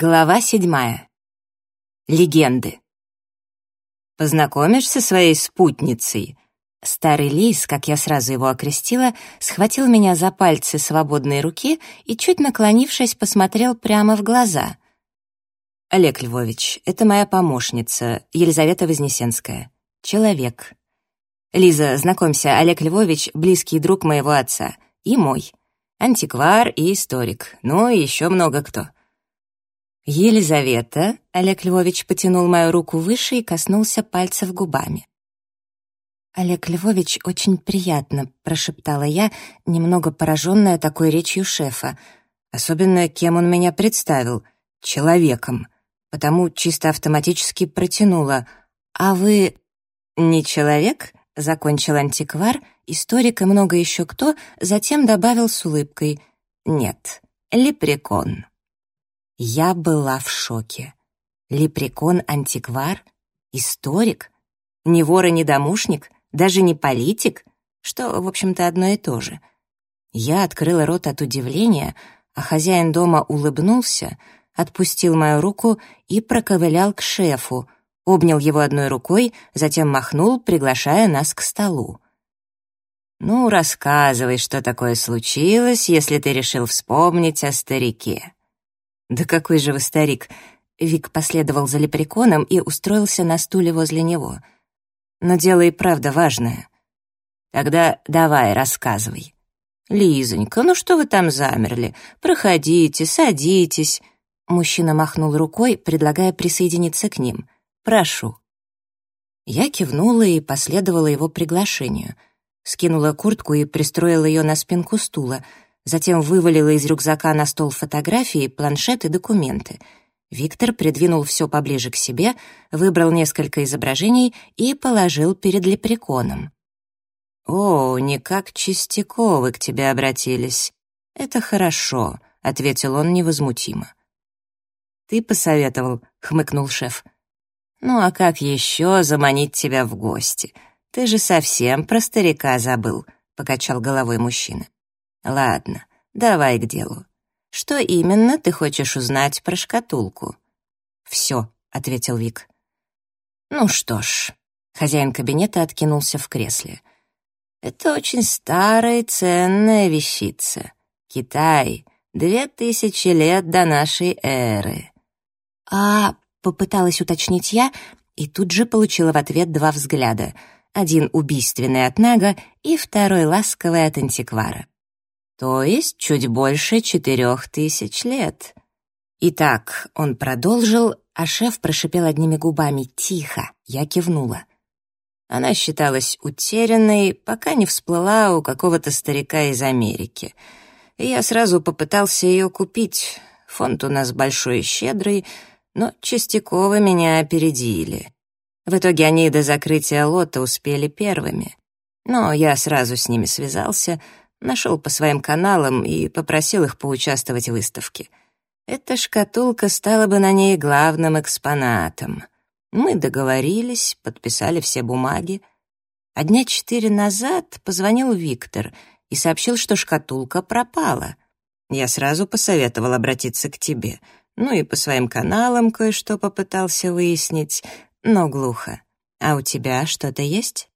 Глава седьмая. Легенды. «Познакомишься со своей спутницей?» Старый лис, как я сразу его окрестила, схватил меня за пальцы свободной руки и, чуть наклонившись, посмотрел прямо в глаза. «Олег Львович, это моя помощница, Елизавета Вознесенская. Человек. Лиза, знакомься, Олег Львович — близкий друг моего отца. И мой. Антиквар и историк. Ну и еще много кто». «Елизавета», — Олег Львович потянул мою руку выше и коснулся пальцев губами. «Олег Львович, очень приятно», — прошептала я, немного пораженная такой речью шефа. Особенно, кем он меня представил — человеком. Потому чисто автоматически протянула. «А вы не человек?» — закончил антиквар, историк и много еще кто, затем добавил с улыбкой. «Нет, лепрекон». Я была в шоке. Лепрекон-антиквар? Историк? Не вор и не домушник? Даже не политик? Что, в общем-то, одно и то же. Я открыла рот от удивления, а хозяин дома улыбнулся, отпустил мою руку и проковылял к шефу, обнял его одной рукой, затем махнул, приглашая нас к столу. «Ну, рассказывай, что такое случилось, если ты решил вспомнить о старике». «Да какой же вы старик!» Вик последовал за лепреконом и устроился на стуле возле него. «Но дело и правда важное. Тогда давай, рассказывай». «Лизонька, ну что вы там замерли? Проходите, садитесь». Мужчина махнул рукой, предлагая присоединиться к ним. «Прошу». Я кивнула и последовала его приглашению. Скинула куртку и пристроила ее на спинку стула — затем вывалила из рюкзака на стол фотографии, планшет и документы. Виктор придвинул все поближе к себе, выбрал несколько изображений и положил перед лепреконом. «О, не как Чистяковы к тебе обратились. Это хорошо», — ответил он невозмутимо. «Ты посоветовал», — хмыкнул шеф. «Ну а как еще заманить тебя в гости? Ты же совсем про старика забыл», — покачал головой мужчина. Ладно, давай к делу. Что именно ты хочешь узнать про шкатулку? Все, ответил Вик. Ну что ж, хозяин кабинета откинулся в кресле. Это очень старая и ценная вещица. Китай, две тысячи лет до нашей эры. А попыталась уточнить я, и тут же получила в ответ два взгляда. Один убийственный от Нага и второй ласковый от антиквара то есть чуть больше четырех тысяч лет. Итак, он продолжил, а шеф прошипел одними губами «тихо», я кивнула. Она считалась утерянной, пока не всплыла у какого-то старика из Америки. И я сразу попытался ее купить. Фонд у нас большой и щедрый, но Чистяковы меня опередили. В итоге они до закрытия лота успели первыми. Но я сразу с ними связался — Нашел по своим каналам и попросил их поучаствовать в выставке. Эта шкатулка стала бы на ней главным экспонатом. Мы договорились, подписали все бумаги. А дня четыре назад позвонил Виктор и сообщил, что шкатулка пропала. Я сразу посоветовал обратиться к тебе. Ну и по своим каналам кое-что попытался выяснить, но глухо. А у тебя что-то есть?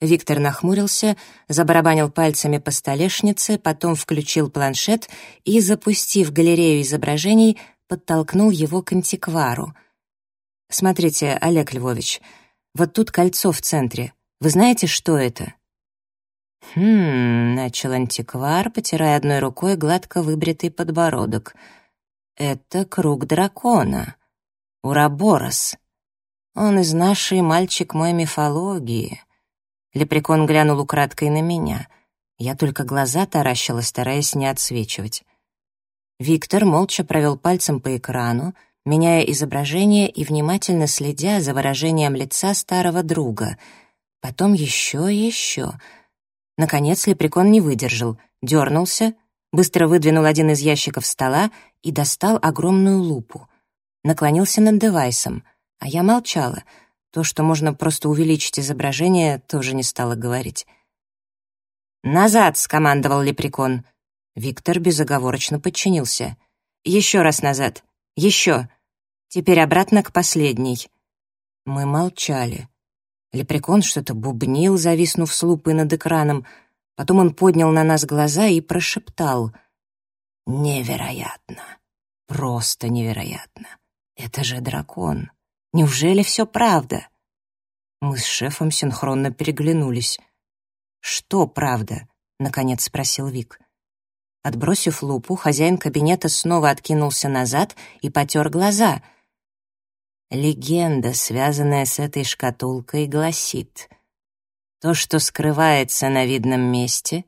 Виктор нахмурился, забарабанил пальцами по столешнице, потом включил планшет и, запустив галерею изображений, подтолкнул его к антиквару. «Смотрите, Олег Львович, вот тут кольцо в центре. Вы знаете, что это?» «Хм...» — начал антиквар, потирая одной рукой гладко выбритый подбородок. «Это круг дракона. Ураборос. Он из нашей мальчик мой мифологии». Лепрекон глянул украдкой на меня. Я только глаза таращила, стараясь не отсвечивать. Виктор молча провел пальцем по экрану, меняя изображение и внимательно следя за выражением лица старого друга. Потом еще и еще. Наконец лепрекон не выдержал, дернулся, быстро выдвинул один из ящиков стола и достал огромную лупу. Наклонился над девайсом, а я молчала — то, что можно просто увеличить изображение, тоже не стала говорить. «Назад!» — скомандовал лепрекон. Виктор безоговорочно подчинился. «Еще раз назад. Еще. Теперь обратно к последней». Мы молчали. Лепрекон что-то бубнил, зависнув с лупой над экраном. Потом он поднял на нас глаза и прошептал. «Невероятно! Просто невероятно! Это же дракон! Неужели все правда?» Мы с шефом синхронно переглянулись. «Что правда?» — наконец спросил Вик. Отбросив лупу, хозяин кабинета снова откинулся назад и потер глаза. Легенда, связанная с этой шкатулкой, гласит, то, что скрывается на видном месте,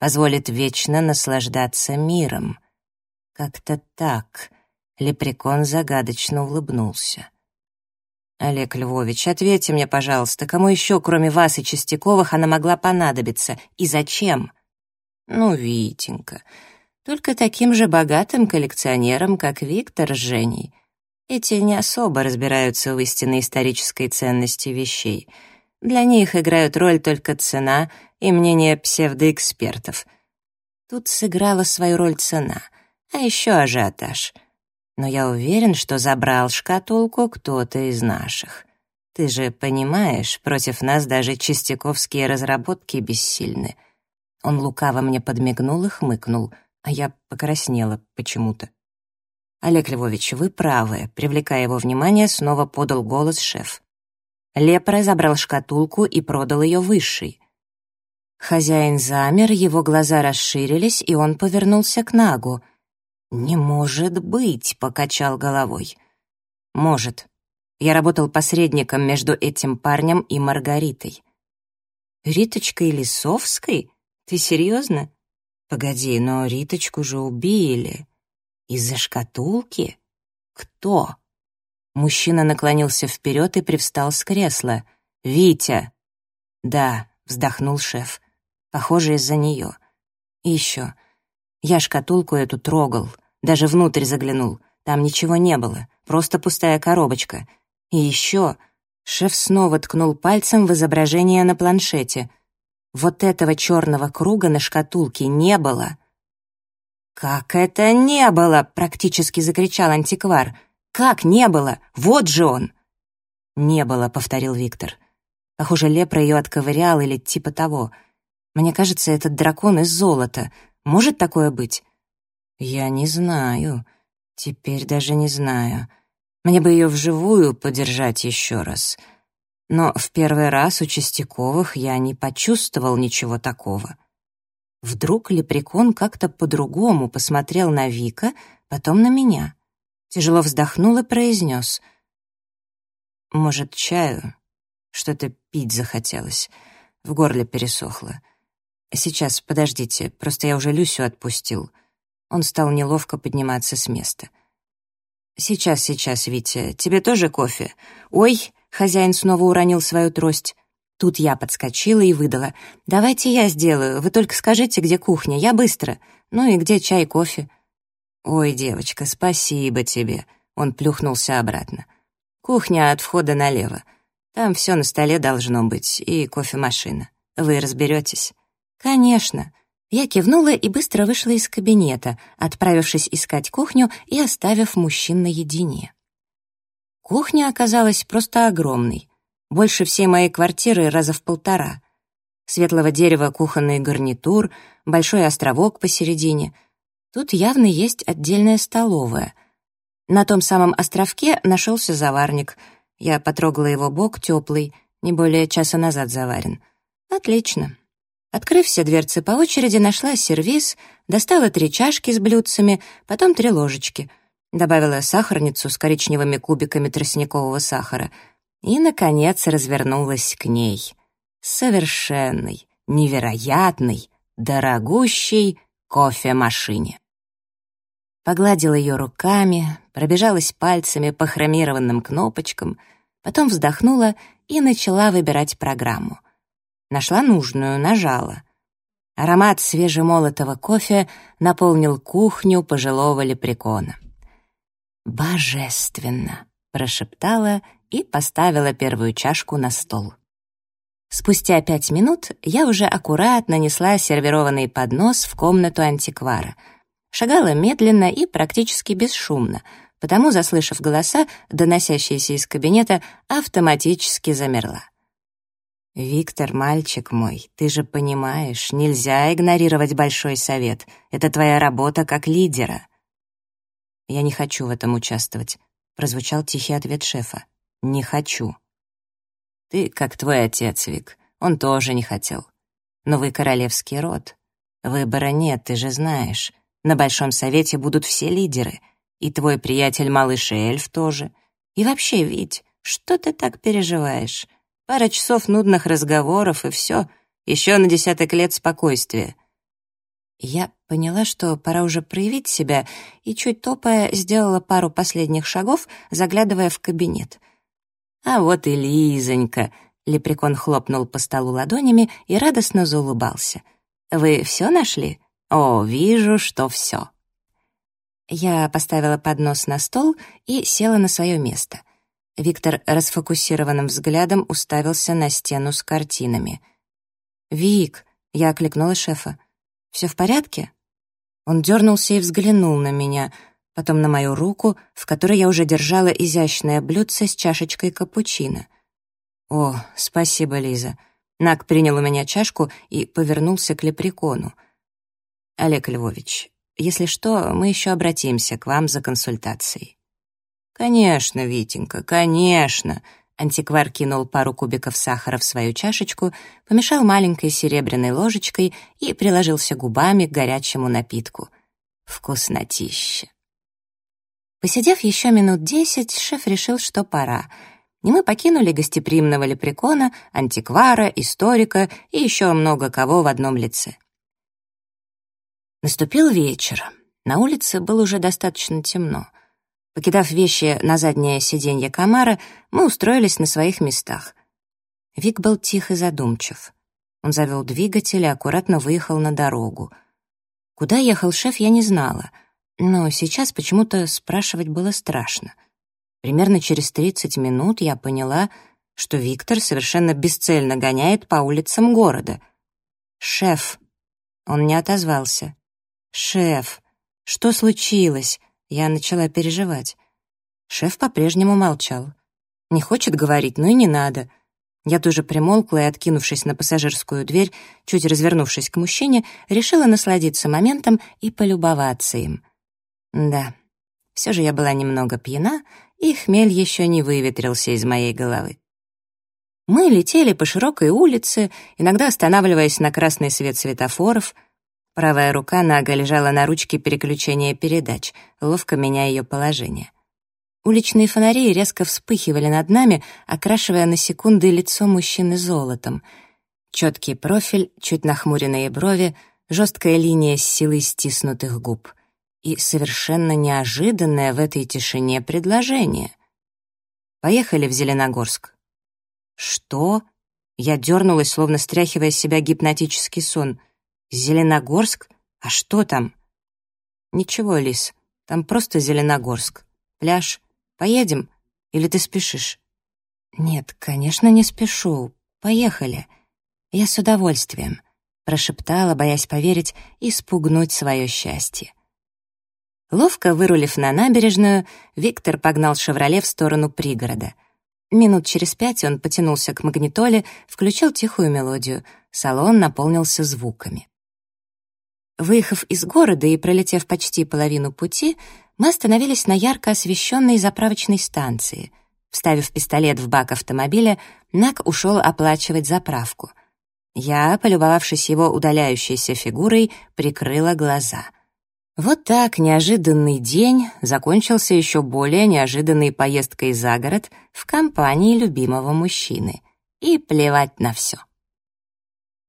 позволит вечно наслаждаться миром. Как-то так Лепрекон загадочно улыбнулся. «Олег Львович, ответьте мне, пожалуйста, кому еще, кроме вас и Чистяковых, она могла понадобиться? И зачем?» «Ну, Витенька, только таким же богатым коллекционером, как Виктор с Женей. Эти не особо разбираются в истинной исторической ценности вещей. Для них играют роль только цена и мнение псевдоэкспертов. Тут сыграла свою роль цена, а еще ажиотаж — но я уверен, что забрал шкатулку кто-то из наших. Ты же понимаешь, против нас даже чистяковские разработки бессильны. Он лукаво мне подмигнул и хмыкнул, а я покраснела почему-то. «Олег Львович, вы правы», — привлекая его внимание, снова подал голос шеф. Лепра забрал шкатулку и продал ее высшей. Хозяин замер, его глаза расширились, и он повернулся к Нагу — «Не может быть», — покачал головой. «Может. Я работал посредником между этим парнем и Маргаритой». «Риточкой Лисовской? Ты серьезно?» «Погоди, но Риточку же убили. Из-за шкатулки? Кто?» Мужчина наклонился вперед и привстал с кресла. «Витя!» «Да», — вздохнул шеф. «Похоже, из-за нее. И еще. Я шкатулку эту трогал. Даже внутрь заглянул. Там ничего не было, просто пустая коробочка. И еще шеф снова ткнул пальцем в изображение на планшете. Вот этого черного круга на шкатулке не было. «Как это не было?» — практически закричал антиквар. «Как не было? Вот же он!» «Не было», — повторил Виктор. Похоже, лепра ее отковырял или типа того. Мне кажется, этот дракон из золота. Может такое быть? «Я не знаю. Теперь даже не знаю. Мне бы ее вживую подержать еще раз. Но в первый раз у Чистяковых я не почувствовал ничего такого». Вдруг лепрекон как-то по-другому посмотрел на Вика, потом на меня. Тяжело вздохнул и произнес. «Может, чаю? Что-то пить захотелось. В горле пересохло. Сейчас, подождите, просто я уже Люсю отпустил». Он стал неловко подниматься с места. «Сейчас, сейчас, Витя, тебе тоже кофе?» «Ой!» — хозяин снова уронил свою трость. Тут я подскочила и выдала. «Давайте я сделаю, вы только скажите, где кухня, я быстро. Ну и где чай, кофе?» «Ой, девочка, спасибо тебе», — он плюхнулся обратно. «Кухня от входа налево. Там все на столе должно быть, и кофемашина. Вы разберетесь?» «Конечно», я кивнула и быстро вышла из кабинета, отправившись искать кухню и оставив мужчин наедине. Кухня оказалась просто огромной, больше всей моей квартиры раза в полтора. Светлого дерева кухонный гарнитур, большой островок посередине. Тут явно есть отдельная столовая. На том самом островке нашелся заварник. Я потрогала его бок, теплый, не более часа назад заварен. Отлично. Открыв все дверцы по очереди, нашла сервиз, достала три чашки с блюдцами, потом три ложечки, добавила сахарницу с коричневыми кубиками тростникового сахара и, наконец, развернулась к ней. Совершенной, невероятной, дорогущей кофемашине. Погладила ее руками, пробежалась пальцами по хромированным кнопочкам, потом вздохнула и начала выбирать программу. Нашла нужную, нажала. Аромат свежемолотого кофе наполнил кухню пожилого лепрекона. «Божественно!» — прошептала и поставила первую чашку на стол. Спустя пять минут я уже аккуратно несла сервированный поднос в комнату антиквара. Шагала медленно и практически бесшумно, потому, заслышав голоса, доносящиеся из кабинета, автоматически замерла. «Виктор, мальчик мой, ты же понимаешь, нельзя игнорировать Большой Совет. Это твоя работа как лидера». «Я не хочу в этом участвовать», — прозвучал тихий ответ шефа. «Не хочу». «Ты как твой отец, Вик. Он тоже не хотел. Но вы королевский род. Выбора нет, ты же знаешь. На Большом Совете будут все лидеры. И твой приятель малыш эльф тоже. И вообще, Вить, что ты так переживаешь?» Пара часов нудных разговоров, и все. Еще на десяток лет спокойствия. Я поняла, что пора уже проявить себя, и, чуть топая, сделала пару последних шагов, заглядывая в кабинет. «А вот и Лизонька!» — Лепрекон хлопнул по столу ладонями и радостно заулыбался. «Вы все нашли? О, вижу, что все!» Я поставила поднос на стол и села на свое место — Виктор расфокусированным взглядом уставился на стену с картинами. «Вик!» — я окликнула шефа. «Все в порядке?» Он дернулся и взглянул на меня, потом на мою руку, в которой я уже держала изящное блюдце с чашечкой капучино. «О, спасибо, Лиза». Нак принял у меня чашку и повернулся к лепрекону. «Олег Львович, если что, мы еще обратимся к вам за консультацией». «Конечно, Витенька, конечно!» Антиквар кинул пару кубиков сахара в свою чашечку, помешал маленькой серебряной ложечкой и приложился губами к горячему напитку. Вкуснотища! Посидев еще минут десять, шеф решил, что пора, и мы покинули гостеприимного лепрекона, антиквара, историка и еще много кого в одном лице. Наступил вечер. На улице было уже достаточно темно. Покидав вещи на заднее сиденье комара, мы устроились на своих местах. Вик был тих и задумчив. Он завел двигатель и аккуратно выехал на дорогу. Куда ехал шеф, я не знала, но сейчас почему-то спрашивать было страшно. Примерно через 30 минут я поняла, что Виктор совершенно бесцельно гоняет по улицам города. «Шеф!» Он не отозвался. «Шеф! Что случилось?» Я начала переживать. Шеф по-прежнему молчал. Не хочет говорить, ну и не надо. Я тоже примолкла и, откинувшись на пассажирскую дверь, чуть развернувшись к мужчине, решила насладиться моментом и полюбоваться им. Да, все же я была немного пьяна, и хмель еще не выветрился из моей головы. Мы летели по широкой улице, иногда останавливаясь на красный свет светофоров, Правая рука Нага лежала на ручке переключения передач, ловко меняя ее положение. Уличные фонари резко вспыхивали над нами, окрашивая на секунды лицо мужчины золотом. Четкий профиль, чуть нахмуренные брови, жесткая линия с силой стиснутых губ. И совершенно неожиданное в этой тишине предложение. «Поехали в Зеленогорск». «Что?» Я дернулась, словно стряхивая с себя гипнотический сон — Зеленогорск? А что там? Ничего, Лис, там просто Зеленогорск. Пляж. Поедем? Или ты спешишь? Нет, конечно, не спешу. Поехали. Я с удовольствием, прошептала, боясь поверить и спугнуть свое счастье. Ловко вырулив на набережную, Виктор погнал «Шевроле» в сторону пригорода. Минут через пять он потянулся к магнитоле, включил тихую мелодию. Салон наполнился звуками. Выехав из города и пролетев почти половину пути, мы остановились на ярко освещенной заправочной станции. Вставив пистолет в бак автомобиля, Нак ушел оплачивать заправку. Я, полюбовавшись его удаляющейся фигурой, прикрыла глаза. Вот так неожиданный день закончился еще более неожиданной поездкой за город в компании любимого мужчины. И плевать на все.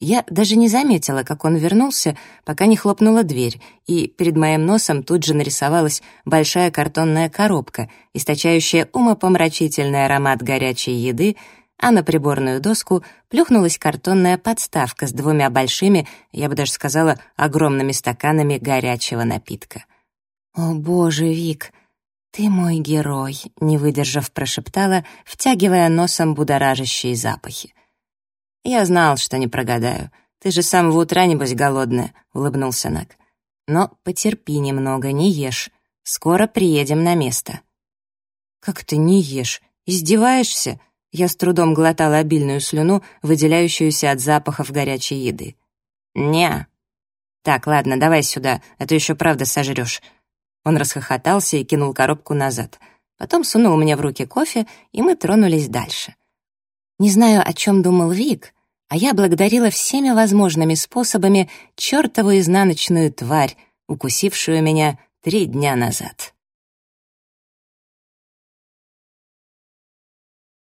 Я даже не заметила, как он вернулся, пока не хлопнула дверь, и перед моим носом тут же нарисовалась большая картонная коробка, источающая умопомрачительный аромат горячей еды, а на приборную доску плюхнулась картонная подставка с двумя большими, я бы даже сказала, огромными стаканами горячего напитка. «О, боже, Вик, ты мой герой», — не выдержав, прошептала, втягивая носом будоражащие запахи. «Я знал, что не прогадаю. Ты же с самого утра, небось, голодная», — улыбнулся Нак. «Но потерпи немного, не ешь. Скоро приедем на место». «Как ты не ешь? Издеваешься?» Я с трудом глотала обильную слюну, выделяющуюся от запахов горячей еды. «Не». «Так, ладно, давай сюда, а то еще правда сожрешь». Он расхохотался и кинул коробку назад. Потом сунул мне в руки кофе, и мы тронулись дальше. Не знаю, о чем думал Вик, а я благодарила всеми возможными способами чертову изнаночную тварь, укусившую меня три дня назад.